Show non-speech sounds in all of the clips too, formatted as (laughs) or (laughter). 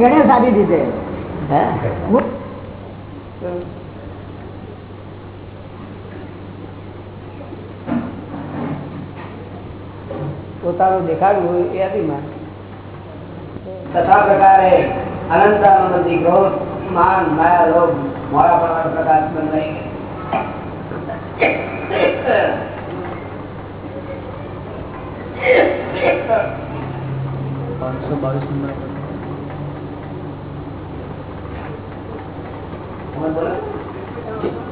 ઘણે સારી રીતે. પોતાનું દેખાડવું એ અભિમાન. તથા પ્રકારે અનંતાનંદી ક્રોધ માન માયા લોભ મોડા પડવાનો પ્રકાશ નહીં પાંચસો બાવીસ નંબર જી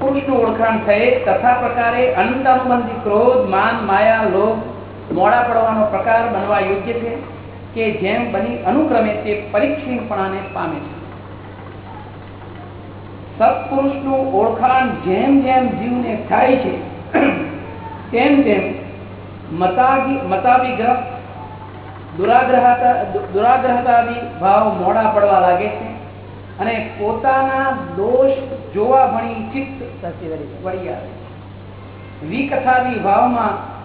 પુરુષનું ઓળખાણ થયે, તથા પ્રકારે અનંતાનુબંધી ક્રોધ, માન, માયા, લોભ, મોડા પડવાનો પ્રકાર બનવા યોગ્ય છે કે જેમ બની અનુક્રમે તે પરીક્ષીણપણાને પામે છે. સત્પુરુષનું ઓળખાણ જેમ જેમ જીવને થાય છે, તેમ તેમ મતાગી દુરાગ્રહતા દુરાગ્રહતાદી ભાવ મોડા પડવા લાગે છે અને પોતાના દોષ જોવા ભણી ચિત્ત વળી આવે વિકથાની ભાવમાં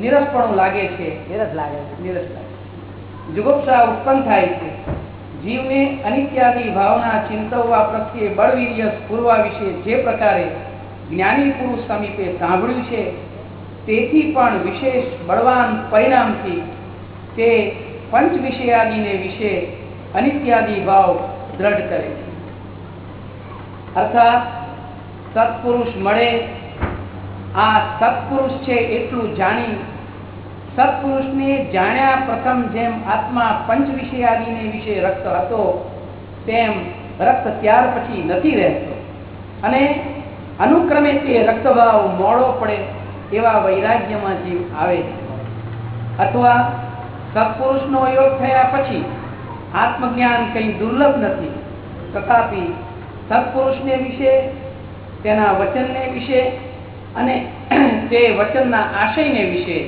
નિરસપણું લાગે છે. નિરસ લાગે છે. નિરસ લાગે. જુગુપ્સા ઉત્પન્ન થાય છે. જીવને અનિત્યાદી ભાવના ચિંતવવા પ્રત્યે બળવીર્ય સ્ફુરવા વિશે જે પ્રકારે જ્ઞાની પુરુષ સમીપે સાંભળ્યું છે તેથી પણ વિશેષ બળવાન પરિણામથી તે પંચ વિષયાદીને વિશે અનિત્યાદી ભાવ દ્રઢ કરે છે. અર્થાત સત્પુરુષ મળે, આ સત્પુરુષ છે એટલું જાણી. સત્પુરુષને જાણ્યા પ્રથમ જેમ આત્મા પંચ વિષયાદીને વિશે રક્ત હતો, તેમ રક્ત ત્યાર પછી નથી રહેતો. અને અનુક્રમે તે રક્તભાવ મોડો પડે એવા વૈરાગ્યમાં જીવ આવે છે. અથવા સત્પુરુષનો યોગ થયા પછી આત્મજ્ઞાન કંઈ દુર્લભ નથી. તથાપી સત્પુરુષને વિશે, તેના વચનને વિશે અને (clears throat) તે વચનના આશયને વિશે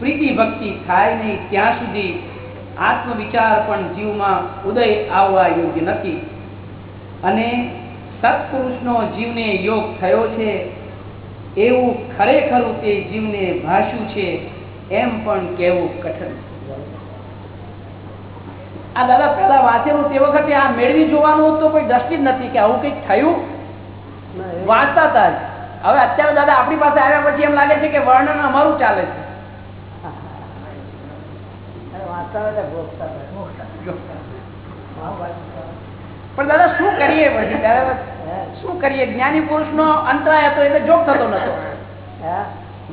પ્રીતિ ભક્તિ થાય નહીં ત્યાં સુધી આત્મવિચાર પણ જીવમાં ઉદય આવવા યોગ્ય નથી અને સત્પુરુષનો જીવને યોગ થયો છે, એવું ખરેખરું તે જીવને ભાષ્યું છે, એમ પણ કહેવું કઠણ છે. આ દાદા પહેલા વાંચેલું તે વખતે આ મેળવી જોવાનું તો કોઈ દ્રષ્ટિ જ નથી કે આવું કંઈક થયું? વાંચતા હતા જ. હવે અત્યારે દાદા આપણી પાસે આવ્યા પછી એમ લાગે છે કે વર્ણન અમારું ચાલે છે. પણ દાદા શું કરીએ પછી? ત્યારે શું કરીએ? જ્ઞાની પુરુષ નો અંતરાય હતો એટલે જોગ થતો નતો?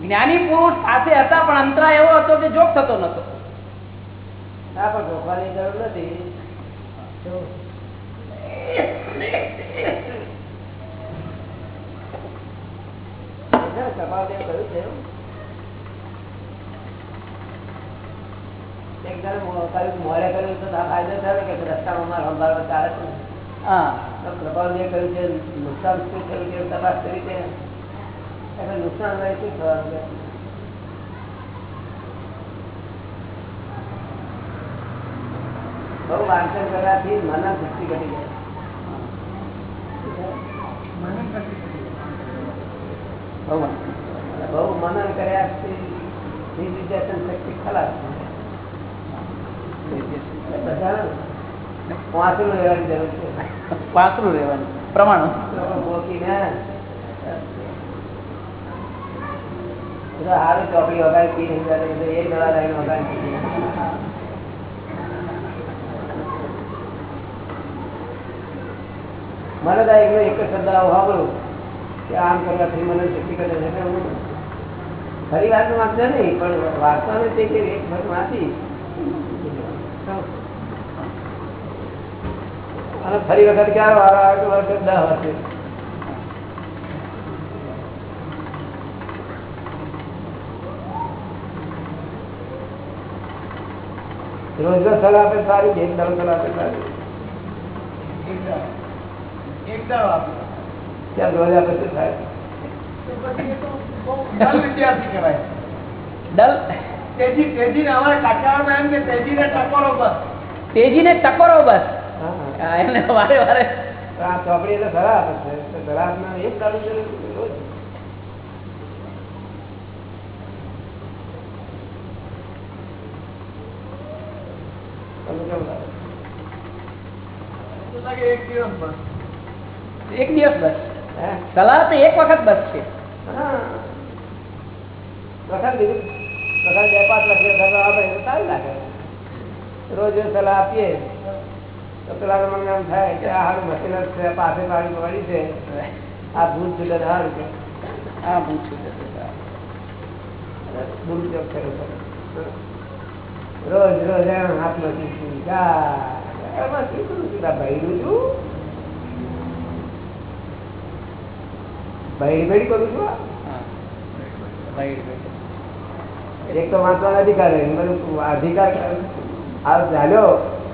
જ્ઞાની પુરુષ પાસે હતા પણ અંતરાય એવો હતો કે જોગ થતો નતો. હા, પણ ભોગવાની જરૂર નથી. કહ્યું છે. મોડે કર્યું તો ફાયદો થયો કે રસ્તામાં મારે સંભાળવા ચાલે છે. હા. તો કહ્યું છે નુકસાન શું થયું છે તપાસ કરી છે? નુકસાન શું થવાનું છે? બહુ વાંચન કરવાથી મન શક્તિ ઘટી જાય. બહુ વાંચન. બહુ મનન કર્યાથી નિર્વિદ્યાસન શક્તિ ખલાસ બધા વાંચનું રહેવાની જરૂર છે. વાંસરું રહેવાનું. પ્રમાણ. લોકો ગોતીને બધા હારું ચોકડી વગાડી પી નહીં કરે એટલે એક દવા લઈને વગાડી. મને તો એકલો એક જ શબ્દ સાંભળું કે આમ કરવાથી મને શક્તિ કરે છે ખરી વાત વાંચતો નહીં, પણ વાંચવાનું તે કે એક વખત વાંચી. અને ફરી વખત ક્યારે વારો આવે વખત દસ હશે રોજ રોજ સલાહ આપે સારી, એક દાડો સલાહ આપે સારી. ત્યાં શું થાય. તેજીને ટકોરો બસ. એને વારે વારે. ચોપડી એટલે છે. એક દિવસ રોજ. લાગે? એક દિવસ બસ સલાહ તો એક વખત બસ છે. રોજ સલાહ આપીએ. તો પેલા મને એમ થાય કે આ હારું મશીન છે પાસે પાણી પડી છે. આ ભૂલ છૂટે હારું છે. આ પૂછું છૂટે દુરુપયોગ કર્યો રોજ રોજ એમ હાથમાં ચીકું ગા ભાઈ છું ભાઈનું છું ભાઈ ભાઈ કરું છું? એક તો વાંચવાનો અધિકાર અધિકાર આ ચાલ્યો?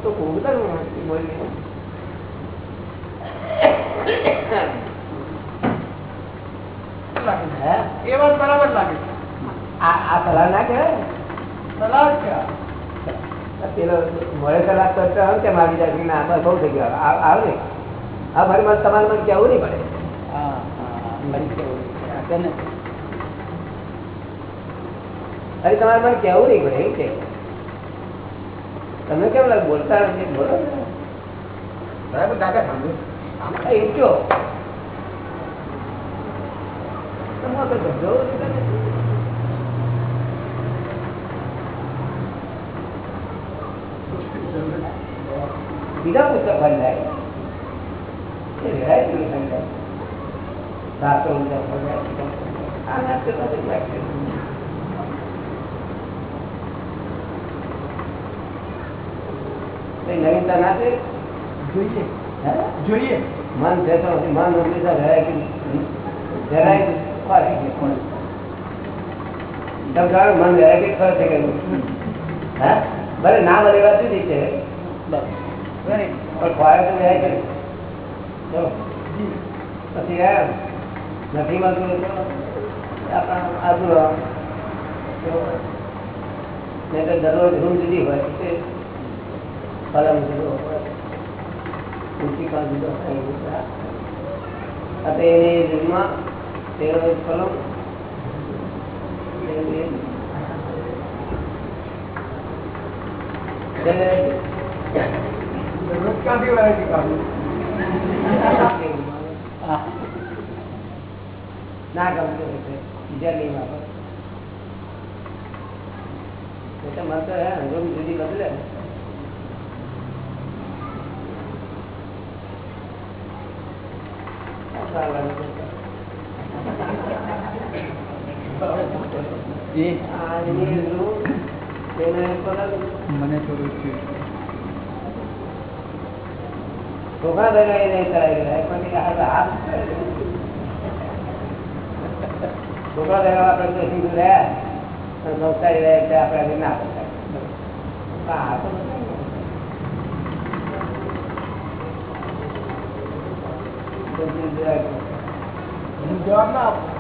તો ખૂબ બોલી એ વાત બરાબર લાગે આ આ સલાહ ના કહેવાય? સલાહ છે પેલો મળે કલાક તો જાય કે ના બહુ થઈ ગયો. આ- આવ ને. આ મને તમારે મને કહેવું નહીં પડે. હા હા ફરી કેવું છે આ તેને ફરી તમારે મને કહેવું નહીં પડે એવું કે તમે કેમ લાગે બોલતા નથી બોલો ને. બરાબર દાદા સાંભળો હા, એવું કયો તમારે તો ધંધો નથી. બીજા પુસ્તક ભણી જાય એ રહેવાય જ નહીં ભણી જાય. શાસ્ત્રો બધા ભણી જાય. આ ના તો નથી લાગતું. કઈ નવીનતા ના છે જોઈએ. હે? જોઈએ. મન છે તો મન હંમેશા રહે કે જરાય ખોરાય કે કોણ સમજાવો મન રહે કે ખરો છે કે હે ભલે ના ભલે વાત જુદી છે બસ. વેરી પણ ખોરાક તો રહે છે ચલો પછી યાર નથી મળતું આપણું દરરોજ રૂમ જુદી હોય. તે કલમ જુદો હોય પ્રિન્સિપાલ જુદો હોય. અને એ રૂમમાં તેરો કલમ દરરોજ ક્યાંથી વાયટી કાઢું ના ગમતો હશે બીજા નહીં વાપર એટલે મને તો હે રૂમ જુદી બદલે ને. આ સારું લાગે. જી આ એની રૂમ તેને પલંગ મને થોડું છે છોકરા બહેનો એ નહીં કરાવી રહ્યા પણ એ હાથ હાથ કરે છે. છોકરા રહેવા આપણે હિન્દુ રહ્યા અને સંસ્કારી રહ્યા એટલે આપણે ના પસાય આ તો બધા બધું જવાબ ના આપું.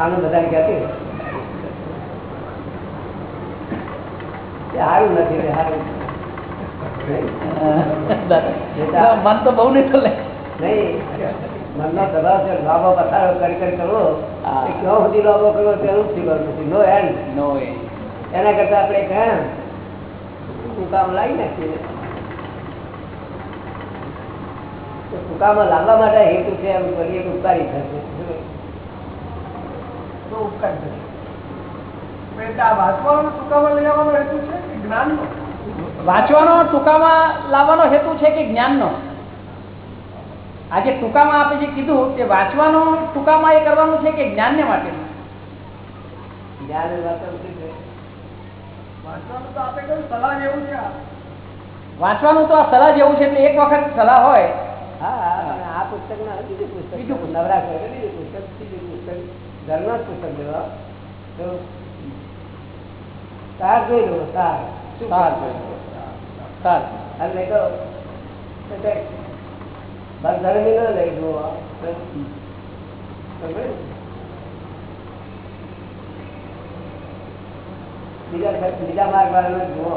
આનું બધાને કહેતી સારું નથી સારું મન તો બહુ નહીં નહીં. મનનો સ્વભાવ છે લાભો પથારો કરી કરી કરવો. ક્યાં સુધી લાભો કરવો તેનું જ શીખવાનું નથી નો એન્ડ નો એ એના કરતા આપણે કહે ટૂંકામાં લાવી નાખીએ? તો લાવવા માટે હેતુ છે એમ કરીએ તો ઉપકારી થશે. તો ઉપકાર થશે. વાંચવાનો ટૂંકામાં લઈ આવવાનો હેતુ છે? કે જ્ઞાનનો? વાંચવાનો ટૂંકામાં લાવવાનો હેતુ છે કે જ્ઞાનનો? આજે ટૂંકામાં આપણે જે કીધું તે વાંચવાનો ટૂંકામાં એ કરવાનું છે કે જ્ઞાનને માટે? જ્ઞાન ને વાત વાંચવાનું તો આ. સલાહ જેવું છે એટલે એક વખત સલાહ હોય. આ પુસ્તક ના બીજું પુસ્તક બીજું પુસ્તક. નવરા કરે બીજું પુસ્તક. બીજું પુસ્તક. ઘરનો જ પુસ્તક લેવા તો સાર જોઈ લો સાર. સાર જોઈ સાર અને નહીં તો તો કંઈક બસ ધર્મી ન લઈ જુઓ તો સમજે ને? બીજા બીજા માર્ગ વાળાને જુઓ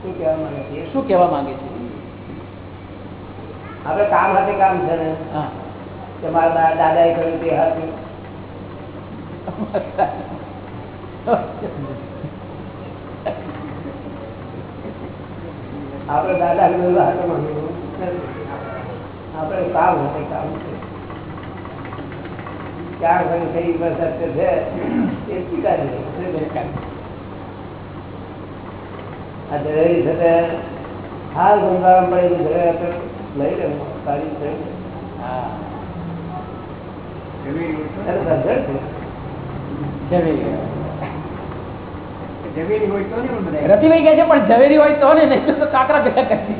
શું કહેવા માંગે છે શું કહેવા માંગે છે આપણે કામ હાથે કામ છે ને હા કે મારા દા- દાદાએ કર્યું તે હતું આપણે દાદા આપણે કામ હતું કામ ચાર ઘણી થઈ છે. એ સ્વીકારી આ હાલ ગુંગારામ પડેલું ઘરે લઈ લેવું સારી છે. હા. સમજણ છે જવેરી હોય તો ને પણ બધા રતિભાઈ કે છે પણ ઝવેરી હોય તો ને નહીં તો કાકરા ભેગા કરી.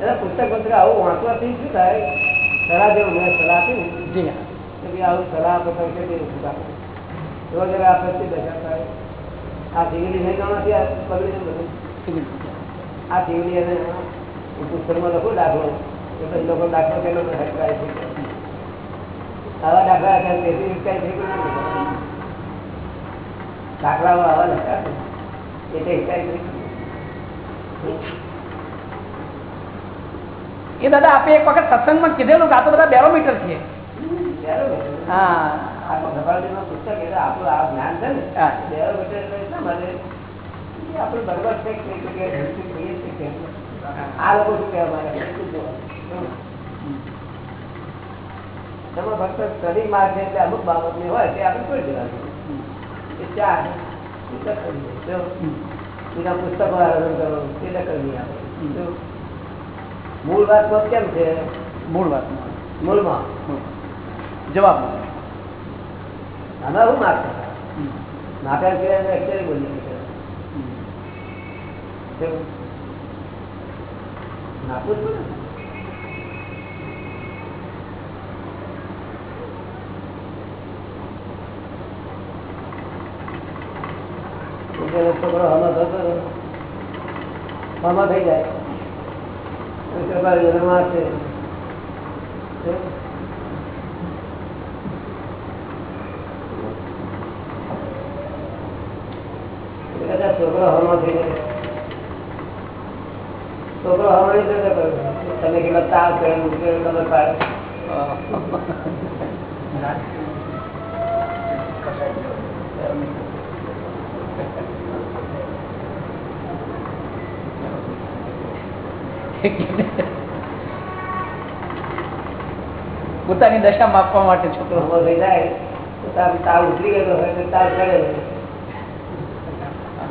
એના પુસ્તક પત્ર આવું? વાંચવાથી શું થાય? સલાહ જેવું મેં સલાહ આપી ને. આવું સલાહ આપો તો દશા થાય આ જીવડી નહીં ગણવાથી આ બગડી બધું. આ અને હું પુસ્તકમાં લખો દાખલો. તો પછી લોકો દાખલો કેટલો હટકાય છે. આવા દાખલા અત્યારે તેથી હટકાય છે કે દાખલાઓ આવા લખાશે એટલે હટકાય છે એ દાદા આપે એક વખત સત્સંગમાં કીધેલું કે આ તો બધા બેરોમીટર છે. હા. પુસ્તક એટલે આપણું આ જ્ઞાન છે ને હા. બેરો બેટે એટલે આપણું બરોબર છે આ લોકો શું કહેવા માંગે? તમે ફક્ત સ્ટડી માર્ક છે એટલે અમુક બાબતની હોય તે આપણે કોઈ જવાનું એ ચાર બીજા પુસ્તકો આયોજન કરો તે દખલ આપણે મૂળ વાત કેમ છે? મૂળ વાત મૂળમાં? જવાબ આમાં શું માર્ક નાટક સિવાય અક્ષરે બોલીએ છીએ. કેવું? નાખવું જ પડે ને. એટલે છોકરો હમો થતો. હમો થઈ જાય છોકરા? એટલે છોકરો હમો થઈ જાય છોકરો હમો નહીં તમે કેટલો તાવ કર્યો કેટલો ખબર પાડે. પોતાની દશા માપવા માટે છોકરો થઈ જાય તાવ ઉતરી ગયેલો હોય તો તાવ ચડે તો પછી એના માથે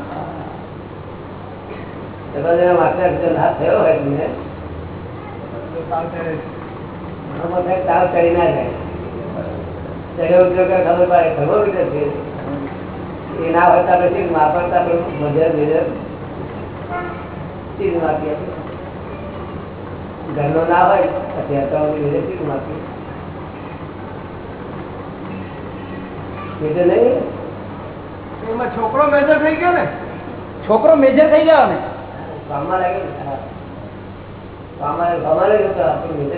જો ના થયો હોય તમને. તાવ ના જાય. એ ના હોય તો આપણે ચીજ વાપરતા આપણે મધ્ય મધ્ય ચીજ ઘરનો ના હોય અત્યારે તો લીધે ચીજ નહીં. એમાં છોકરો મેજર થઈ ગયો ને? છોકરો મેજર થઈ ગયો ને? કામમાં લાગે કામમાં કામમાં તો આપણે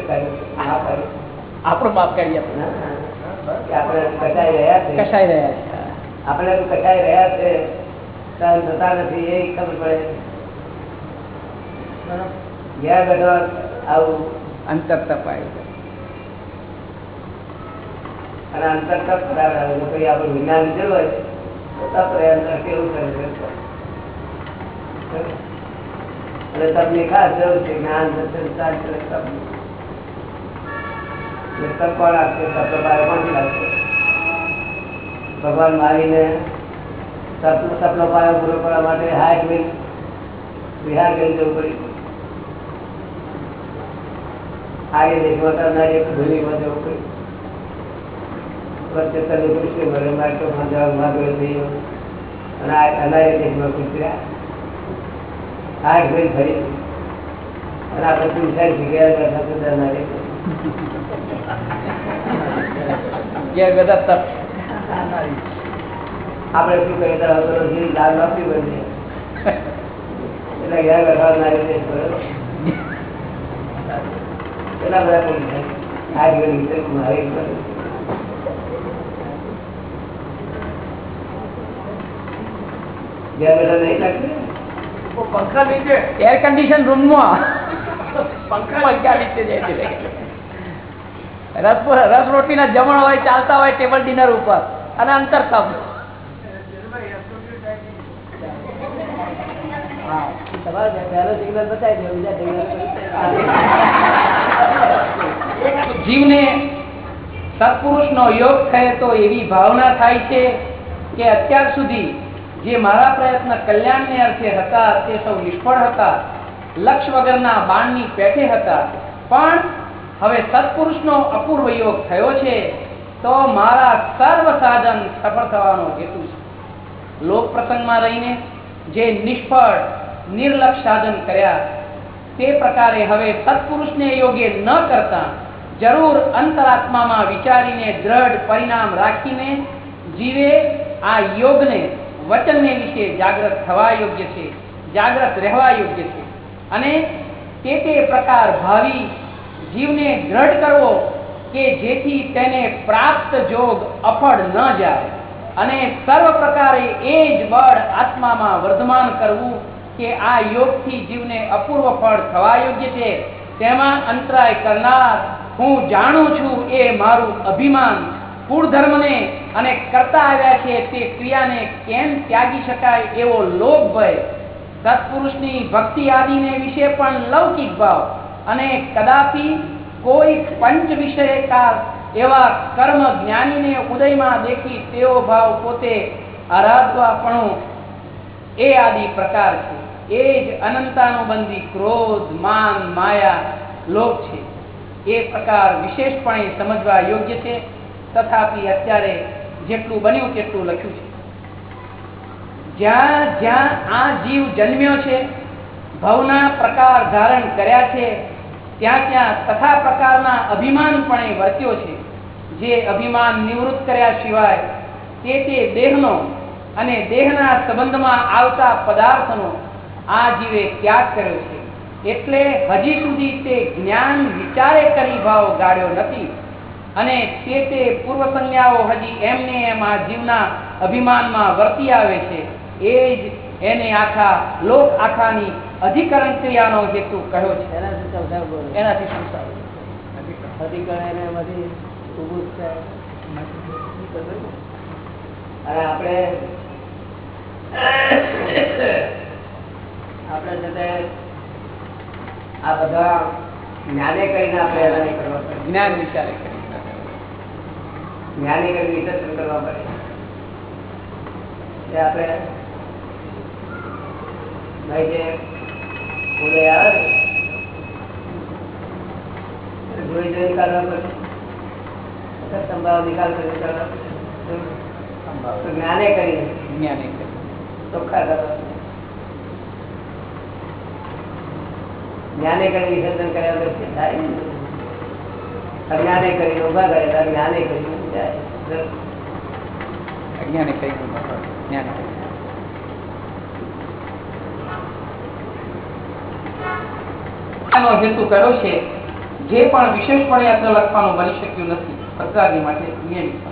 ના માપ કાઢી આપણે આપણે કચાઈ રહ્યા છે. કસાઈ રહ્યા છે. આપણે તો કચાઈ રહ્યા છે. સહન થતા નથી એ ખબર પડે. આવું. અંતર તપાય અને અંતર તપ ખરાબ જો કોઈ આપણું વિજ્ઞાન લીધેલું હોય તો તપ રહે અંતર કેવું કરે છે? અને તમને ખાસ જરૂર છે જ્ઞાન દર્શન શાસ્ત્ર તપ એટલે તપ કોણ આપશે તપનો પાયો કોણથી લાગશે ભગવાન મારીને તપ તપનો પાયો પૂરો કરવા માટે હાથ મિલ બિહાર કરી જવું પડ્યું આગે દેખવા કરનારી ભૂમિમાં જવું પડ્યું વચ્ચે તને પૂછ્યું મળે માટો જવા માગો અને અનારી દેશમાં કૂતર્યા આઠ ભાઈ ફરી અને આપણે તુલસાઈ શીખ્યા બેઠા તો અનારી ઘેર બધા તપ આપણે શું કરીએ તો હવે પેલો જીવ લાલ આપવી પડે એટલે ઘેર બેઠા અનારી દેશ બરોબર કેટલા બધા કોઈ આઠ ભાઈ વિશે મારી પડે ઘેર બેઠા નહીં લાગતું પંખા નીચે. એર કન્ડિશન રૂમમાં રસ રસ રોટીના જમણ હોય ચાલતા હોય ટેબલ ડિનર ઉપર. અને અંતર તપ તમારે પહેલો સિગ્નલ યોગ થાય તો એવી ભાવના થાય છે કે અત્યાર સુધી જે મારા પ્રયત્ન કલ્યાણને અર્થે હતા, તે સૌ નિષ્ફળ હતા. લક્ષ્ય વગરના બાણની પેઠે હતા. પણ હવે સત્પુરુષનો અપૂર્વ યોગ થયો છે, તો મારા સર્વ સાધન સફળ થવાનો હેતુ છે. લોક પ્રસંગમાં રહીને જે નિષ્ફળ, નિર્લક્ષ સાધન કર્યા, તે પ્રકારે હવે સત્પુરુષને યોગ્ય ન કરતા જરૂર અંતરાત્મામાં વિચારીને દ્રઢ પરિણામ રાખીને જીવે આ યોગને વચનને વિશે જાગૃત થવા યોગ્ય છે જાગૃત રહેવા યોગ્ય છે. અને તે તે પ્રકાર ભાવિ જીવને દ્રઢ કરવો કે જેથી તેને પ્રાપ્ત જોગ અફળ ન જાય. અને સર્વ પ્રકારે એ જ બળ આત્મામાં વર્ધમાન કરવું કે આ યોગથી જીવને અપૂર્વ ફળ થવા યોગ્ય છે. તેમાં અંતરાય કરનાર હું જાણું છું એ મારું અભિમાન કુળ ધર્મને અને કરતા આવ્યા છે તે ક્રિયાને કેમ ત્યાગી શકાય એવો લોભ ભય. સત્પુરુષની ભક્તિ આદિને વિશે પણ લૌકિક ભાવ અને કદાપી કોઈ પંચ વિષયકાર એવા કર્મ જ્ઞાનીને ઉદયમાં દેખી તેવો ભાવ પોતે આરાધવાપણું એ આદિ પ્રકાર છે. એ જ અનંતાનુબંધી ક્રોધ, માન, માયા, લોભ છે. એ પ્રકાર વિશેષપણે સમજવા યોગ્ય છે. તથાપિ અત્યારે જેટલું બન્યું તેટલું લખ્યું છે. જ્યાં જ્યાં આ જીવ જન્મ્યો છે, ભવના પ્રકાર ધારણ કર્યા છે, ત્યાં ત્યાં તથા પ્રકારના અભિમાનપણે વર્ત્યો છે. જે અભિમાન નિવૃત્ત કર્યા સિવાય તે તે દેહનો અને દેહના સંબંધમાં આવતા પદાર્થનો આ જીવે ત્યાગ કર્યો છે. એટલે હજી સુધી તે જ્ઞાન વિચારે કરી ભાવ ગાળ્યો નથી. અને તે તે પૂર્વ સંજ્ઞાઓ હજી એમને એમ આ જીવના અભિમાનમાં વર્તી આવે છે. એ જ એને આખા લોક આખાની અધિકરણ ક્રિયાનો હેતુ કહ્યો છે. એનાથી સંસાર એનાથી સંસાર અધિકરણ એને એમાંથી ઊભું અને આપણે આપણે છે આ બધા જ્ઞાને કરીને આપણે જ્ઞાન વિચારે. જ્ઞાની કરી વિચક્ષણ કરવા પડે? આપણે ભાઈ જે બોલે આવે જોઈ જોઈ કાઢવા પડે. સંભાવ નિકાલ કરી પડે. જ્ઞાને કરીને જ્ઞાને કરી. ચોખ્ખા કરવા જ્ઞાને કરી વિસર્જન કર્યા પછી થાય. અજ્ઞાને કરીને ઊભા કરેલા જ્ઞાને કરીને જાય. કઈ હેતુ કર્યો છે? જે પણ વિશેષપણે અત્ર લખવાનું બની શક્યું નથી. પ્રતિવાદી માટે નિયમિત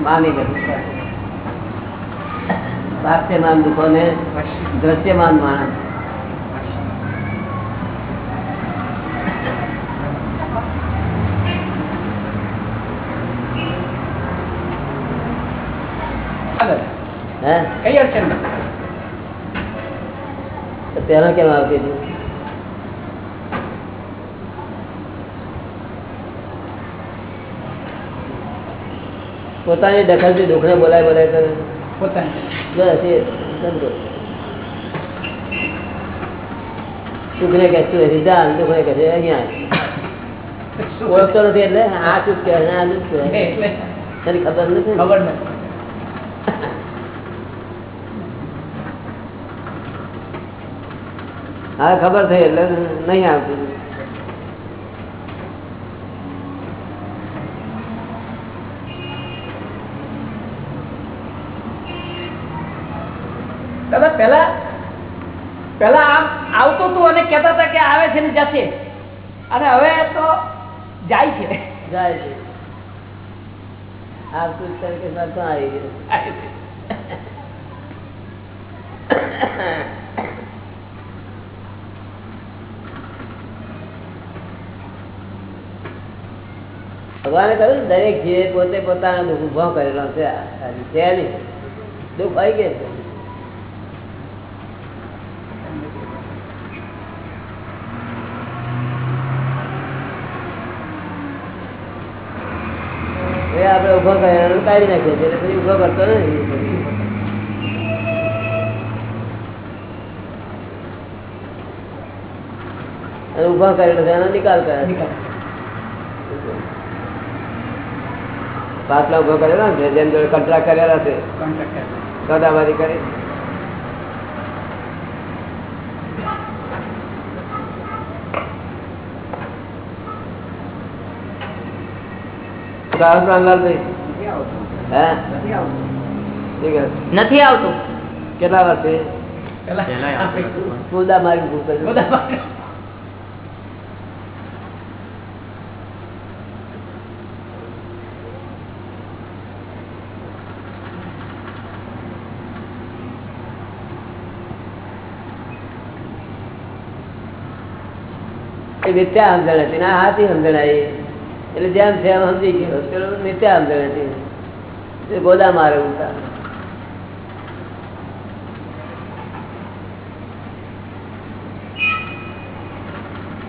માની બેઠા માની દુઃખો ને દ્રશ્યમાન માણસ. પેલા કેમ આવતી હતી? પોતાની દખલથી દુઃખને બોલાય બોલાય કરે. બસ એ નથી દાન દુઃખને કહે છે અહીંયા ઓળખતો નથી એટલે આ ચૂક કે આ દુઃખ કે તને ખબર નથી? ખબર નથી. હા ખબર થઈ એટલે નહીં આવતું દાદા પેલા પેલા આમ આવતું હતું અને કહેતા હતા કે આવે છે ને જશે. અને હવે તો જાય છે. જાય છે. ગયું? ભગવાને કહ્યું દરેક જીવે પોતે પોતાનો દુઃખ ઊભો કરેલો છે. દુઃખ આવી કે છે? એ આપણે ઊભો કરેલો કાઢી નાખે છે એટલે પછી ઊભો કરતો નથી અને ઊભો કરેલો છે એનો નિકાલ કરે. પાટલા ઊભો કરેલો ને જેમ જોડે કંટ્રાક કરેલા છે. સોદાબારી કરી. સાહેબ છે. નથી આવતું. કેટલા વર્ષે મુદ્દા મારી મિથ્યા સમજણ હતી ને આ હાથી સમજણ આવી એટલે જેમ છે એમ સમજી ગયો. નિત્યા સમજણ હતી એ ગોદા મારે ઉલટા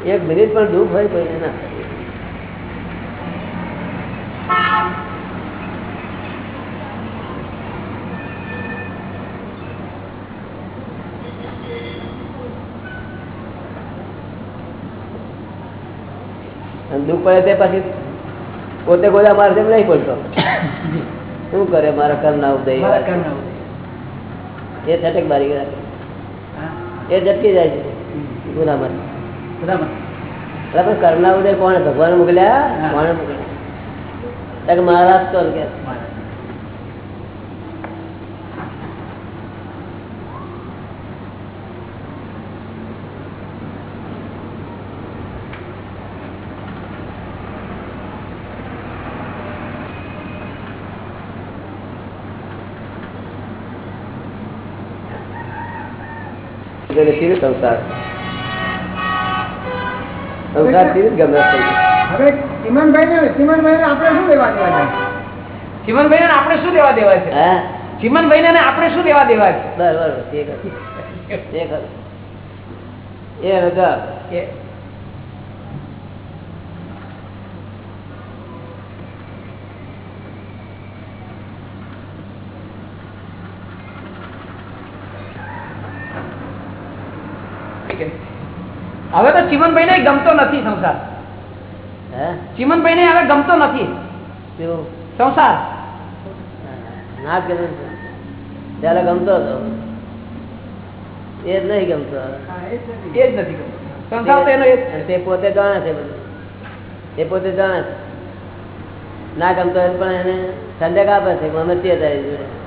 એક મિનિટ પણ દુઃખ હોય કોઈને ના થાય. અને દુઃખ પડે તે પછી પોતે ગોદા મારે તેમ નહીં પડતો શું કરે? મારા ઉદય કર્ણ ઉદય. એ છટક બારી ગયા એ ઝટકી જાય છે. ગુનામાં. બરાબર? કરના ઉદય કોણે? ભગવાન મોકલ્યા. કોણે મોકલ્યા? મહારાષ્ટ્ર કે મહારાજ તો કે એટલે સીધું સંસાર. સંસાર સીધું જ ગમે છે. હવે ચિમનભાઈ ને ચિમનભાઈ આપણે શું લેવા દેવા છે? ચિમનભાઈ ને આપણે શું લેવા દેવા છે? ચિમનભાઈ ને આપણે શું લેવા દેવા છે? બરાબર. એ રજા. હવે તો ચિમનભાઈ ને ગમતો નથી સંસાર. હે? ચિમનભાઈ ને હવે ગમતો નથી. સંસાર. ના કે ત્યારે ગમતો હતો. એ જ નહીં ગમતો. એ જ નથી. ગમતો. સંસાર તો એનો પોતે જાણે છે બધું. એ પોતે જાણે છે. ના ગમતો પણ એને ઠંડક આપે છે કે અમે તે તારી જોડે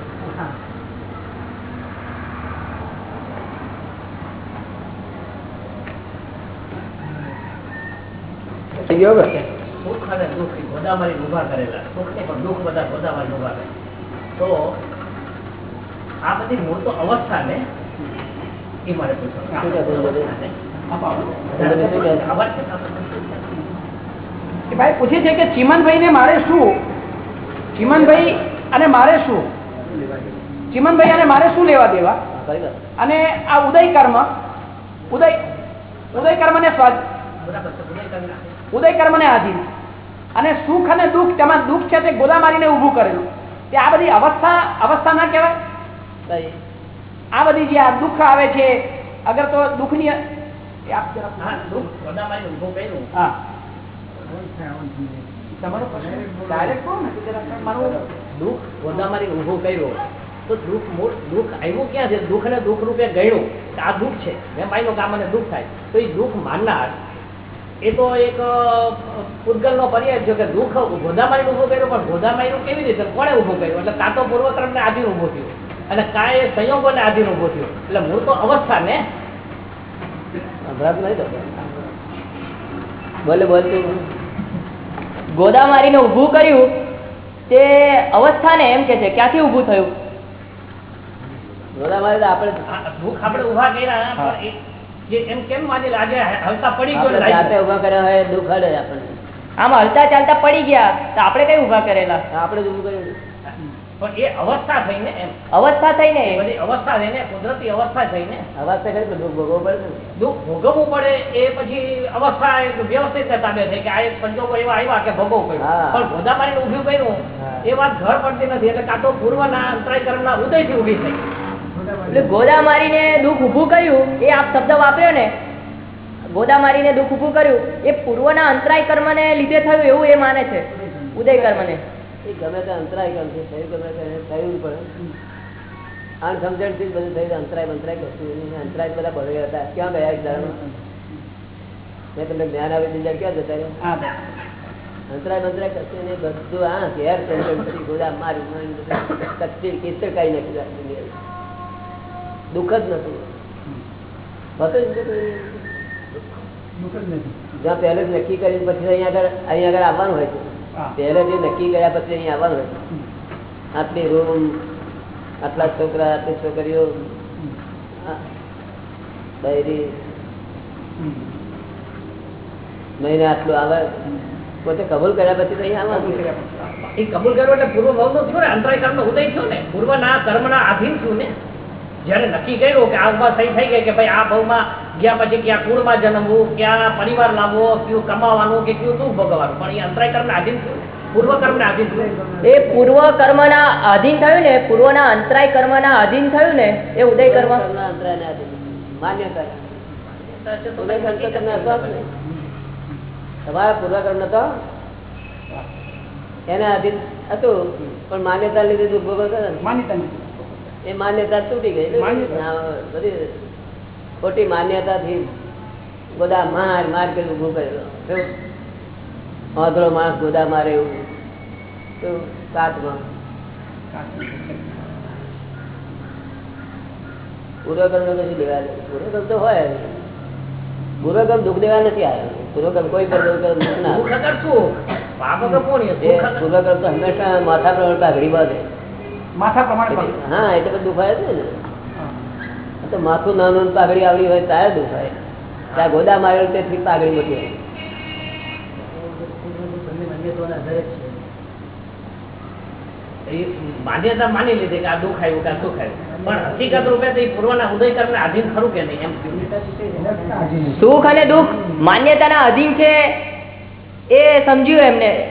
થઈ ગયો કે? સુખ અને દુઃખ ગોદામારી ઊભા કરેલા. સુખ ને પણ દુઃખ બધા ગોદામારી ઊભા કરે. તો આ બધી મૂળ તો અવસ્થા ને એ મારે પૂછવાનું ભાઈ પૂછે છે કે ચિમનભાઈ ને મારે શું? ચિમનભાઈ અને મારે શું? ચિમનભાઈ અને મારે શું લેવા દેવા? અને આ ઉદય કર્મ ઉદય ઉદય કર્મ ને સ્વાદ ઉદય કરી કર્મ ને આધીન. અને સુખ અને દુઃખ તેમાં દુઃખ છે તે ગોદા મારીને ઊભું કરેલું. તે આ બધી અવસ્થા અવસ્થા ના કહેવાય? આ બધી જે આ દુઃખ આવે છે અગર તો દુઃખની દુઃખ ગોદામારી ઊભું કર્યું. તો દુઃખ મૂળ દુઃખ આવ્યું ક્યાં છે? દુઃખ ને દુઃખ રૂપે ગયું આ દુઃખ છે. મેં માન્યું કે આ મને દુઃખ થાય. તો એ દુઃખ માનનાર એ તો એક પૂતગલ નો પર્યાય છે કે દુઃખ ગોદામારી ઊભો કર્યું પણ ગોદામારી કેવી રીતે? કોણે ઊભો કર્યું? એટલે કાં તો પૂર્વક્રમ ને આધીન ઊભો થયો અને કાં એ સંયોગોને આધીન ઊભો થયો. એટલે મૂળ તો અવસ્થા ને બોલે બોલતું ગોદામારીને ઊભું કર્યું તે અવસ્થાને એમ કે છે ક્યાંથી ઊભું થયું? ગોદામારી આપણે દુઃખ આપણે ઊભા કર્યા પણ એ- જે એમ કેમ માની લે? આજે હલતા પડી ગયો ને આપણે જાતે ઊભા કર્યા હોય દુઃખ અડે આપણને. આમ હલતા ચાલતા પડી ગયા તો આપણે કઈ ઊભા કરેલા? આપણે પણ એ અવસ્થા થઈને અવસ્થા થઈને? અવસ્થા થઈને કુદરતી અવસ્થા થઈને. અવાજ તો દુઃખ ભોગવવું પડે ને. દુઃખ ભોગવવું પડે એ પછી અવસ્થા વ્યવસ્થિત તાબે થઈ કે આ એક સંજોગો એવા આવ્યા કે ભોગવવું હા. પણ ગોદા મારીને ઊભું કર્યું એ વાત ઘર પડતી નથી એટલે કાં તો પૂર્વના અંતરાય કર્મના ઉદયથી ઊભી થઈ. એટલે ગોદા મારીને દુઃખ ઊભું કર્યું એ આપ શબ્દ વાપર્યો ને ગોદા મારીને દુઃખ ઊભું કર્યું એ પૂર્વના અંતરાય કર્મને લીધે થયું એવું એ માને છે ઉદય કર્મને એ ગમે તે અંતરાય કર્મ છે થયું ગમે તે થયું પણ આણ સમજણથી બધું થયું અંતરાય બંતરાય કશું અંતરાય બધા ભરે હતા. ક્યાં ગયા એક મેં તમને જ્ઞાન આવે બીજા ક્યાં જતા રહ્યા? અંતરાય બંતરાય કશું નહીં. બધું હા ઘેર ગોદા મારી કચ્છી કિસ્તર કાઢી નાખી. દુઃખ જ નથી. જ્યાં પહેલે જ નક્કી કરીને પછી અહીંયા આગળ અહીંયા આગળ આવવાનું હોય છે. પહેલે જે નક્કી કર્યા પછી અહીંયા આવવાનું હોય છે. આટલી રૂમ આટલા છોકરા આટલી છોકરીઓ મહિને આટલું આવે. પોતે કબૂલ કર્યા પછી અહીંયા આવવાનું એ કબૂલ કર્યું એટલે પૂર્વ ભાવનું થયું ને? અંતરાય કર્મ ઉદય થયો ને? પૂર્વના કર્મના આધીન થયું ને? જ્યારે નક્કી કર્યું કે આ ઊભા થઈ થઈ ગઈ કે ભાઈ આ ભાવમાં ગયા પછી ક્યાં કુળમાં જન્મવું ક્યાં પરિવાર લાવવો કયું કમાવાનું કે કયું દુઃખ ભોગવવાનું. પણ એ અંતરાય કર્મના આધીન થયું ને. પૂર્વ કર્મના આધીન થયું. એ પૂર્વ કર્મના આધીન થયું ને પૂર્વના અંતરાય કર્મના આધીન થયું ને એ ઉદય કર્મ કર્મ હતો તમારા પૂર્વકર્મ નતો એના આધીન હતું પણ માન્યતા લીધે દુઃખ ભોગવતા માન્યતા નથી એ માન્યતા તૂટી ગઈ. બધી ખોટી માન્યતાથી ગોદા માર માર કે ઉભું કરેલો? વાંદરો માણસ ગોદા મારે એવું. તો કાચમાં પૂર્વકર્મ નો કશું લેવા દે તો હોય. જ. દુઃખ દેવા નથી આવ્યો. પૂર્વકર્મ કોઈ પણ પૂર્વકર્મ દુઃખ ના પૂર્વકર્મ તો હંમેશા માથા પ્રમાણ પાઘડી બાંધે. માથા પ્રમાણે એટલે- પણ. હા એટલે બધું દુખાય છે ને. તો માથું નાનું પાઘડી આવડી હોય ત્યારે દુખાય. ત્યાં ગોદા મારેલ તેથી પાઘડી મોટી હોય. માન્યતા માની લીધી કે આ દુઃખ આવ્યું કે આ સુખ આવ્યું પણ હકીકત રૂપે તો પૂર્વના ઉદય કર્મને આધીન ખરું કે નહીં? એમ સુખ અને દુઃખ માન્યતાના અધીન છે એ સમજ્યું એમને.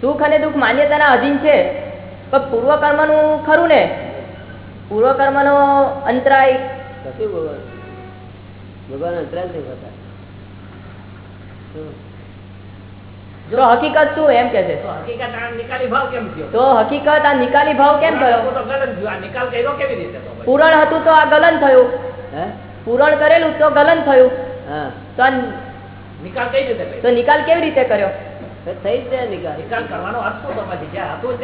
સુખ અને દુઃખ માન્યતાના અધીન છે. પણ પૂર્વકર્મનું ખરું ને? પૂર્વકર્મ નો અંતરાય. કશું ભગવાન ભગવાન અંતરાલ નહીં હોતા તો હકીકત શું એમ કે છે? તો હકીકત આ નિકાલી ભાવ કેમ થયો? તો હકીકત આ નિકાલી ભાવ કેમ થયો? હતું તો ગલન થયું. આ નિકાલ કર્યો કેવી રીતે પૂરણ હતું તો આ ગલન થયું. હે? પૂરણ કરેલું તો ગલન થયું. હા. તો આ નિકાલ કઈ રીતે તો નિકાલ કેવી રીતે કર્યો? થઈ જ જાય નિકાલ કરવાનો અર્થ શું પછી?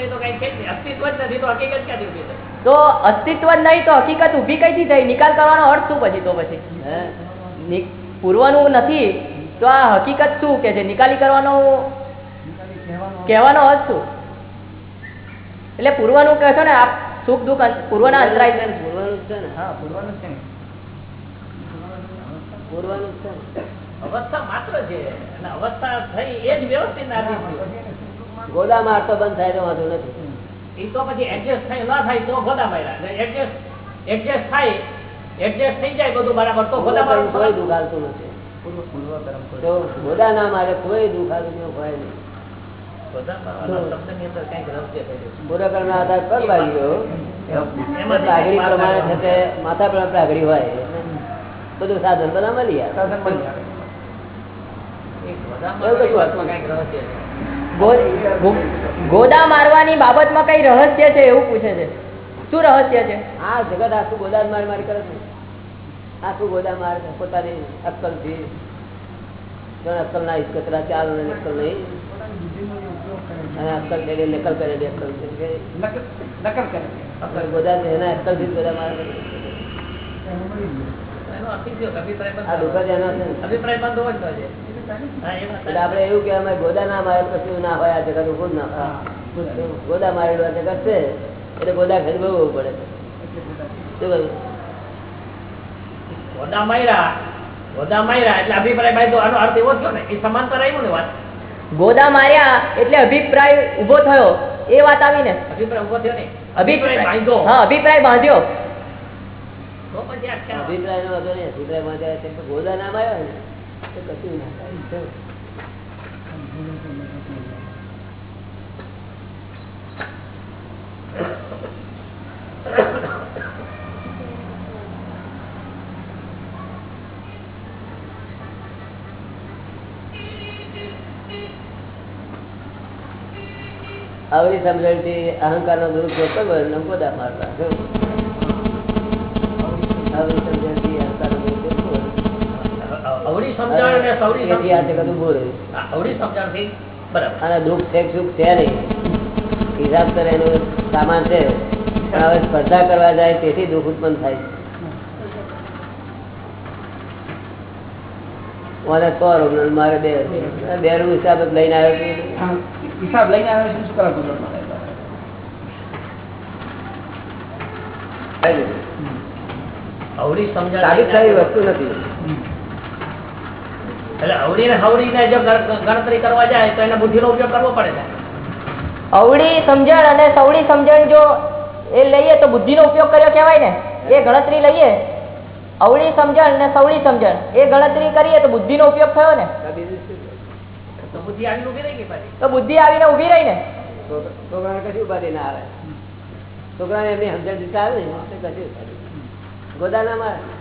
તો કઈ છે જ નહીં. અસ્તિત્વ જ નથી તો હકીકત ક્યાંથી ઊભી થઈ? તો અસ્તિત્વ જ નહીં તો હકીકત ઊભી કઈથી થઈ? નિકાલ કરવાનો અર્થ શું પછી તો પછી? પૂર્વનું નથી. તો આ હકીકત શું કે છે? નિકાલી કરવાનો કહેવાનો અર્થ શું? એટલે પૂર્વનું કહેશો ને આપ સુખ દુઃખ પૂર્વના અંતરાય છે પૂર્વાનું છે ને. હા પૂર્વનું છે ને. પૂર્વાનું છે ને. અવસ્થા માત્ર છે. અને અવસ્થા થઈ એ જ વ્યવસ્થિત આધીન થયું. ગોદા મારતો બંધ થાય તો વાંધો નથી. એ તો પછી એડજસ્ટ થાય ના થાય તો ગોદા માર્યા. એડજસ્ટ એડજસ્ટ થાય એડજસ્ટ થઈ જાય બધું બરાબર તો ગોદા પૂર્વકર્મ કોઈ મારવું નથી. તો ગોદા ના મારે કોઈ દુઃખ હાલતું નહીં, હોય નહીં. ના માથા પ્રમાણે પાઘડી હોય. બધું સાધન બધા મળી આવે. ગોદા મારવાની બાબતમાં કઈ રહસ્ય છે એવું પૂછે છે? શું રહસ્ય છે? આ જગત આખું ગોદા માર માર કરે છે. આખું ગોદા માર પોતાની અક્કલથી અક્કલ ના ઇસ્કતરા ચાલ અને અક્કલ નહીં. અને અક્કલ કરે નકલ કરે અક્કલ નકલ નકલ કરે અક્કલ ગોદા છે એના અક્કલથી ગોદા માર આ બંધ દુઃખ જ એનો છે અભિપ્રાય બંધ હોવો જ. એટલે આપડે એવું કે અમે ગોદા ના મારેલ કશું ના હોય આ જગત ઉભું ના ગોદા મારેલું આ જગત છે એટલે ગોદા ખાલી પડે. શું કહ્યું? ગોદા માર્યા ગોદા માર્યા એટલે અભિપ્રાય બાંધ્યો આનો અર્થ એવો થયો ને એ સમાંતર આવ્યું ને વાત. ગોદા માર્યા એટલે અભિપ્રાય ઊભો થયો એ વાત આવી ને અભિપ્રાય ઊભો થયો ને અભિપ્રાય બાંધ્યો. હા અભિપ્રાય બાંધ્યો. અભિપ્રાય નો અભિપ્રાયમાં ગોદા ના માર્યા ને. તો કશું ના થાય. આવડી સમજણથી અહંકાર નો દુરુપયોગ કરવો ગોદા મારવા. આવડી સમજણથી અહંકાર નો દુરુપયોગ કરવો. અવળી સમજણ અને સવળી સમજણ આ જગત ઉભું રહ્યું અવળી સમજણથી બરાબર. અને દુઃખ છે સુખ છે નહીં. હિસાબ કરે એનો સામાન છે. પણ હવે સ્પર્ધા કરવા જાય તેથી દુઃખ ઉત્પન્ન થાય મારે સો રૂપિયા મારે બે બે નું હિસાબ જ લઈને આવ્યો છું. હિસાબ લઈને આવ્યો છે શું કરવા અવળી સમજણ સાબિત થયેલી વસ્તુ નથી. અવળી ને હવળી ને જો ગણતરી કરવા જાય તો એને બુદ્ધિ નો ઉપયોગ કરવો પડે અવળી સમજણ અને સવળી સમજણ જો એ લઈએ તો બુદ્ધિનો ઉપયોગ કર્યો કહેવાય ને એ ગણતરી લઈએ. અવળી સમજણ અને સવળી સમજણ એ ગણતરી કરીએ તો બુદ્ધિનો ઉપયોગ થયો ને? તો બુદ્ધિ આવીને ઊભી રહી તો બુદ્ધિ આવીને ઊભી રહી ને. છોકરા- છોકરાને કશું ઉપાધિ ના આવે. છોકરાને એમની સમજણ ને તો કશું ઉપાધિ. મારે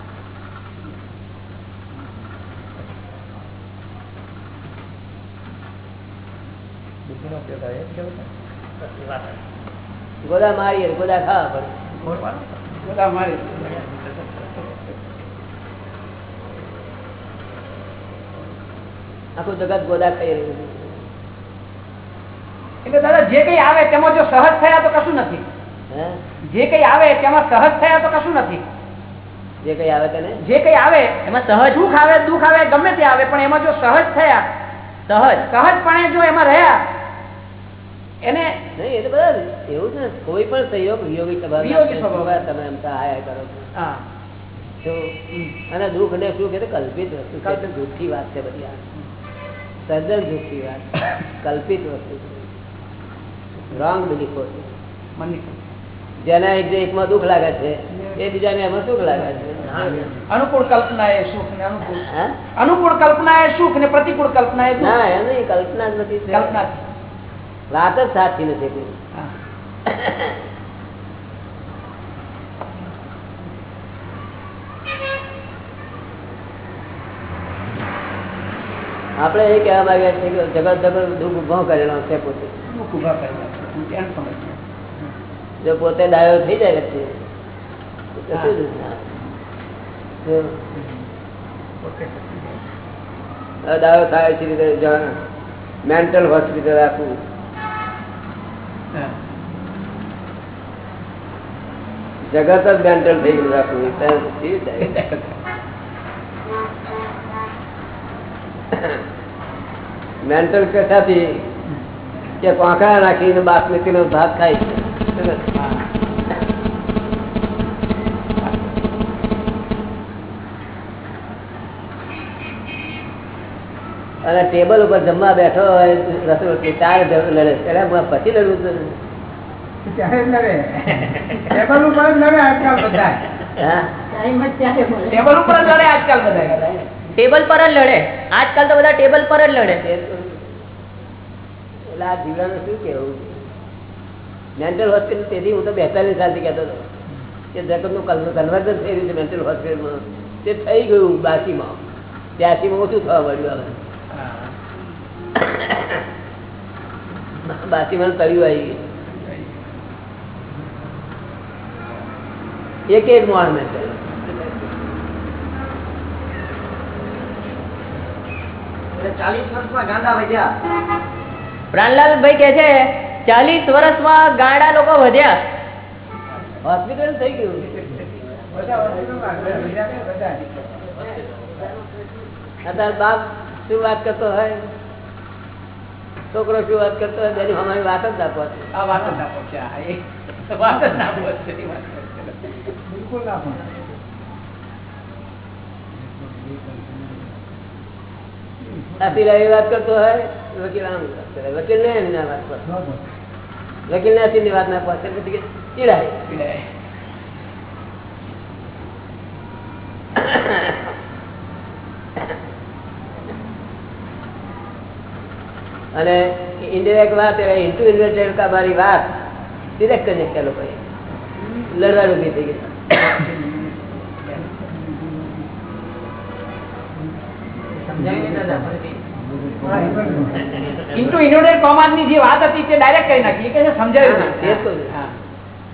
બુદ્ધિ નો ઉપયોગ કરે કેવું. ગોદા મારીએ ગોદા ખાવા પડે. ગોદા મારી આખું જગત ગોદા ખાઈ રહ્યું એટલે દાદા જે કઈ આવે તેમાં જો સહજ થયા તો કશું નથી. હે? જે કઈ આવે તેમાં સહજ થયા તો કશું નથી. જે કઈ આવે તેને? જે કઈ આવે એમાં સહજ સુખ આવે દુઃખ આવે ગમે તે આવે પણ એમાં જો સહજ થયા સહજ? સહજપણે જો એમાં રહ્યા એને નહીં એટલે બધા એવું છે કોઈ પણ સહયોગ વિયોગી સ્વભાવ. તમે એમ સહાય કરો છો. અને દુઃખ ને સુખ એટલે કલ્પિત વસ્તુ જૂઠી વાત છે બધી આ. સર્જન જૂઠી વાત કલ્પિત વસ્તુ છે. રોંગ બિલીફો છે. જેના એક એકમાં દુઃખ લાગે છે એ બીજાને એમાં સુખ લાગે છે. અનુકૂળ કલ્પના એ સુખ ને અનુકૂળ. અનુકૂળ કલ્પના એ સુખ ને પ્રતિકૂળ કલ્પના એ ના એની કલ્પના જ નથી. કલ્પના. વાત જ સાચી નથી કોઈ. હા. આપણે એ કહેવા માંગીએ છીએ કે જગત જગત દુઃખ ઊભો કરેલો છે પોતે દુઃખ ઊભા કરેલા છે. એને સમજવું. જો પોતે ડાયો થઈ જાય વચ્ચે તો કશું દુઃખ ના આવે. જો હવે ડાયો થાય છે રીતે મેન્ટલ હોસ્પિટલ રાખવું હા. જગત જ મેન્ટલ થઈ ગયું રાખવું? મેન્ટલ કશાથી કે પાંખા નાખીને બાસમતીનો ભાત ખાય છે હા. અને ટેબલ ઉપર જમવા બેઠો હોય રસોઈ ચાર લડે ત્યારે પછી લડવું ટેબલ ઉપર લડે આજકાલ બધા. ટેબલ ઉપર લડે આજકાલ બધા. ટેબલ પર જ લડે. આજકાલ તો બધા ટેબલ પર જ લડે. એટલે આ જીવવાનું શું કેવું મેન્ટલ હોસ્પિટલ તેથી હું તો બેતાલીસ સાલથી કહેતો હતો. કે જગતનું કન્વર્ઝન થઈ રહ્યું છે મેન્ટલ હોસ્પિટલમાં તે થઈ ગયું બાસીમાં ત્યાંથી ઓછું થવા મળ્યું હવે મને તળિયું આવી એક એક માણ મેં ગાંડા વધ્યા. પ્રાણલાલભાઈ કે છે ચાલીસ વર્ષમાં ગાડા લોકો વધ્યા. હોસ્પિટલ થઈ ગયું. અત્યારે બાપ શું વાત કરતો હોય? છોકરો શું વાત કરતો હોય તેની અમારી વાત જ ના પહોંચે. વાત જ ના પહોંચે વાત જ ના પહોંચે એ વાત પહોંચે. બિલકુલ ના પણ આથી રવિ વાત કરતો હોય વકીલ આમ કરે વકીલ ને એની વાત વકીલ ને વાત ના પહોંચે પછી કે ચીડાય. અને ઇન્ડિરેક્ટ વાત એટલે ઇન્ટુ ઇન્વેસ્ટેડ કા મારી વાત ડિરેક્ટ કરી નાખ્યા લોકોએ. લડવાનું ઊભી થઈ ગયું. ઇન્ટુ ઇન્વર્ટેડ કોમાની જે વાત હતી તે ડાયરેક્ટ કરી નાખી. કે સમજાયું.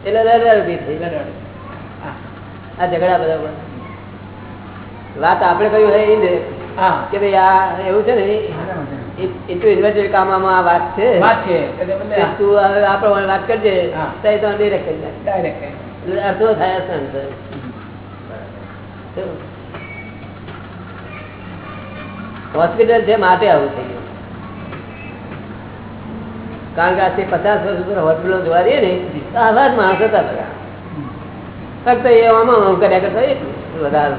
એટલે લડવાનું ઊભી થઈ. આ ઝઘડા બધા પણ. વાત આપણે કહ્યું હોય હા. કે ભાઈ આ એવું છે ને ઇન્ટુ ઇન્વેસ્ટેડ કામમાં આ વાત છે. વાત છે. એટલે બદલે કે તું હવે આ પ્રમાણે વાત કરજે તો એ તો ડિરેક્ટ ડાયરેક્ટ એટલે અર્થો થાય અસંત હોસ્પિટલ છે માટે આવું થઈ ગયું. કારણ કે આજથી પચાસ વર્ષ ઉપર હોસ્પિટલો જોવા જઈએ ને તો આવા જ માણસ હતા બધા. ફક્ત એ આમાં આમ કર્યા કરતા એટલું વધારે.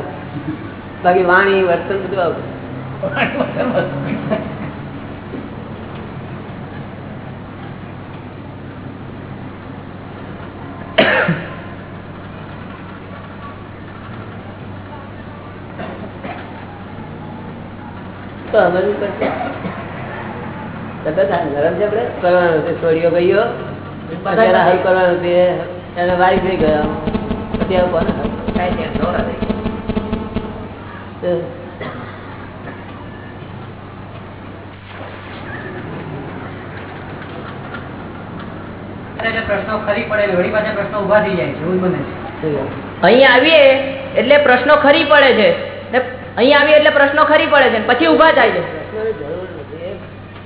બાકી વાણી વર્તન બધું આવું. તો અમે પડશે નરમ છે. આપણે? કરવાનું છે છોડીઓ ગયો. પછી હલ કરવાનું છે. એને વારી થઈ ગયો. પછી આવું કોને? હલ? કાંઈ થઈ પ્રશ્નો ખરી પડે વળી પાછા પ્રશ્નો ઊભા થઈ જાય છે એવું બને છે. શું? અહીં આવીએ એટલે પ્રશ્નો ખરી પડે છે. અહીં આવી એટલે પ્રશ્નો ખરી પડે છે પછી ઊભા થાય છે.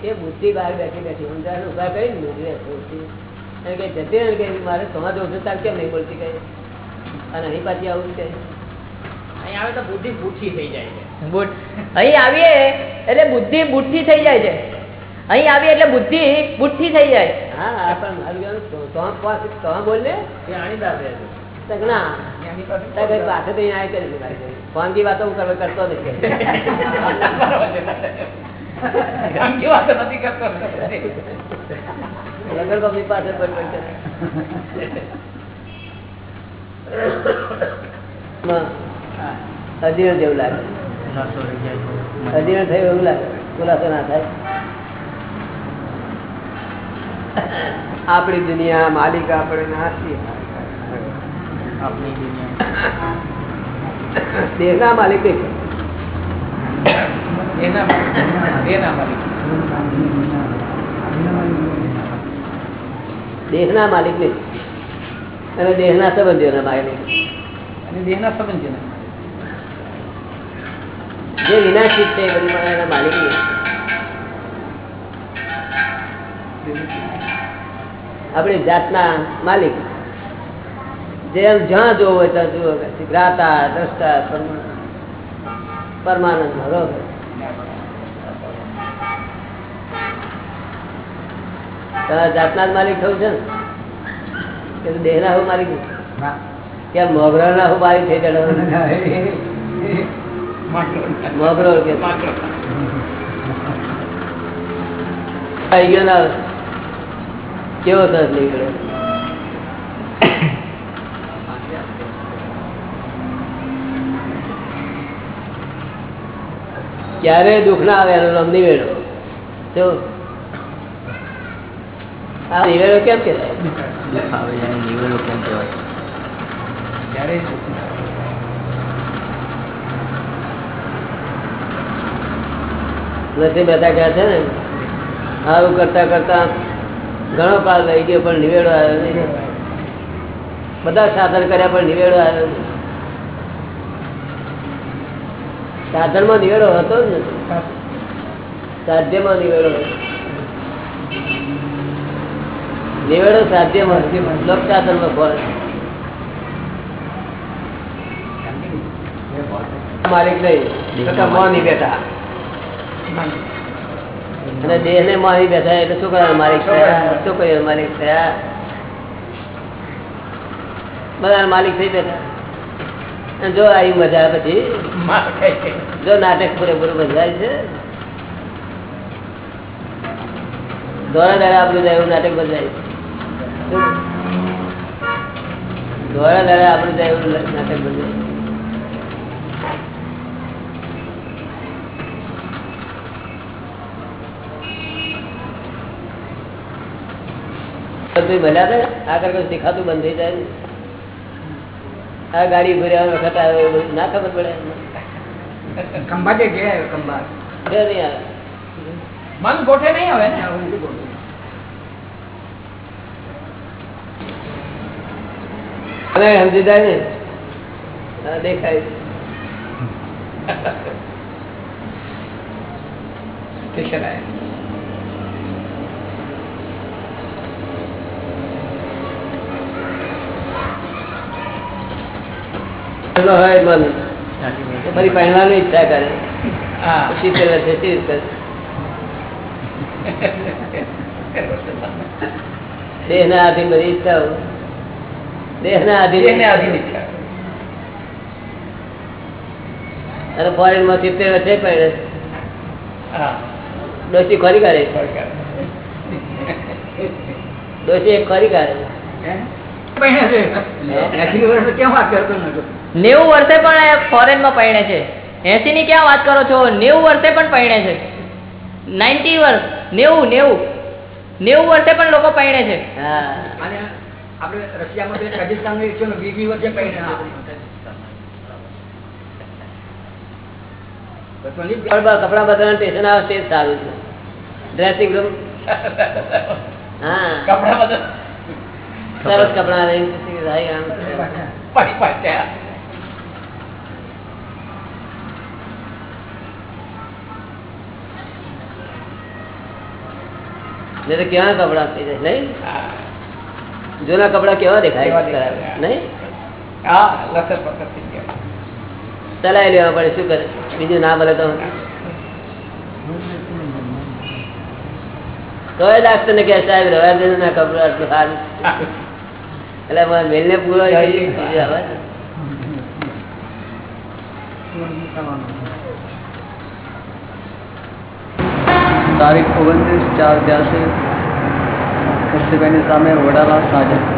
એ- બુદ્ધિ બહાર બેઠી બેઠી ઊંધાને ઊભા કરીને બુદ્ધિ. એને જતી રહે કે મારે સમાજ ઓછું કેમ નહીં બોલતી કઈ? અને અહીં પાછી આવું છે અહીં આવે તો બુદ્ધિ બુઠ્ઠી થઈ જાય છે. અહીં આવીએ એટલે બુદ્ધિ બુઠી થઈ જાય છે. અહીં આવીએ એટલે બુદ્ધિ બુઠ્ઠી થઈ જાય. હા પણ મારું બોલ? ને આણી એની પાસે તો કરી. વાતો હું કરવા કરતો નથી કરતો? લગન પાસે જેવું લાગે. થયું એવું લાગે. ખુલાસો ના થાય. આપણી દુનિયા માલિક આપણે નાસી દેશના દુનિયા. નહીં. એના માલિક. એના માલિક. દેશના માલિક. નહીં. અને દેશના સંબંધીઓના માલિક અને દેહના સંબંધ જે વિનાશિત છે એ બધી એના માલિક આપણી જાતના માલિક. જેમ જ્યાં જોવો હોય ત્યાં જુઓ ગ્રાતા દ્રષ્ટા પરમાનંદ બરોબર. તમારા જાતના જ માલિક થયું છે ને? કે દેહના હું માલિક? કે કેમ ના હું માલિક થઈ જાય મોગરો કે. (laughs) આવી ગયો ના કેવો સરસ નીકળ્યો? ક્યારે દુઃખ ના આવે એનો નામ નિવેડો. જો. આ નિવેડો કેમ કે ત્યારે નથી બેઠા ગયા છે ને? આવું કરતા કરતા ઘણો પાલ લઈ ગયો પણ નિવેડો આવ્યો નહીં. બધા સાધન કર્યા પણ નિવેડો આવ્યો નહીં. સાધનમાં નિવેડો હતો જ નથી. સાધ્યમાં નિવેડો. નિવેડો સાધ્યમાં લોક સાધનમાં ફોર માલિક નહીં. મોની બેઠા. અને દેહ ને મારી બેઠા એટલે છોકરા માલિક થયા. છોકરીઓ માલિક થયા. બધા માલિક થઈ બેઠા. જો આવી મજા આવે પછી. જો નાટક પૂરેપૂરું બંધાય છે? દોડા દાડા આપણું જાય એવું નાટક બંધાય દોડા દાડા આપણું જાય એવું નાટક બંધાય બધું ભલ્યા આ કરતા શીખાતું બંધ થઈ જાય આ ગાડી ભર્યા વખત બધું. ના ખબર પડે. ખંભા છે નહીં આવે. મન ગોઠે નહીં આવે ને? અને સમજી જાય ને. દેખાય સ્ટેશન પેલો હોય મન તો ફરી પહેલાની ઈચ્છા કરે. હા. પછી પેલે છે કરે. દેહ ના આધીન બધી ઈચ્છાઓ. દેહ ના આધીન આધીન ઈચ્છા. અને ફોરેનમાં સિત્તેર વર્ષે પડે. ડોસી ખોરી કાઢે. ડોસી એક ખોરી કાઢે. નેવું વર્ષે પણ ફોરેનમાં પરણે છે. એસી ની ક્યાં વાત કરો છો? નેવું વર્ષે પણ પરણે છે. નાઇન્ટી વર્ષ નેવું નેવું. નેવું વર્ષે પણ લોકો પરણે છે. હા. આપણે રશિયામાં કપડા બદલવાનું સ્ટેશન આવે તે સારું છે. ડ્રેસિંગ રૂમ હા. કપડા બધા સરસ કપડા લઈને નહીં તો કેવા કપડા થઈ જાય નહીં? જૂના કપડા કેવા દેખાય? નહીં? ચલાવી લેવા પડે શું કરે? બીજું ના ભલે તો? તો એ ડાક્ટર ને કે સાહેબ રવા ના કપડા આટલું સારું. એટલે મેલ પૂરો બીજું આવે ને. તારીખ ઓગણત્રીસ ચાર બ્યાસી કશ્યપભાઈની સામે વડાલા સાજા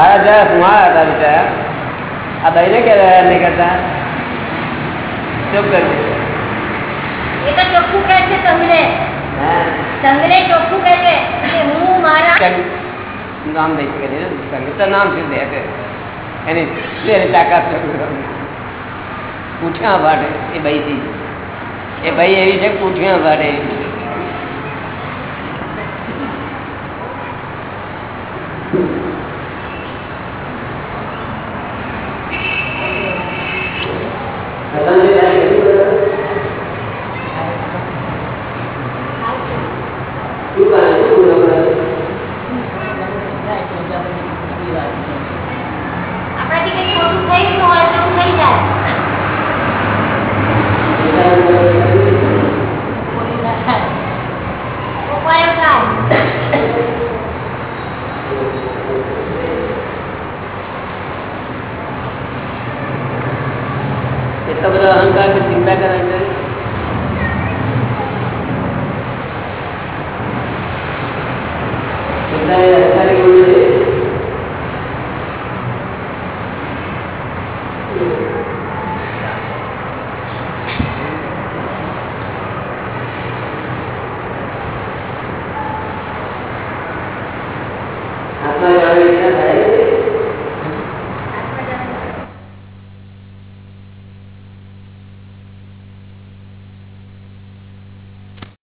મારા જરા કુમાર હતા બિચારા આ ભાઈ ને કે નહીં કરતા ચૂપ કરી એ તો ચોખ્ખું કહે છે સંઘને હા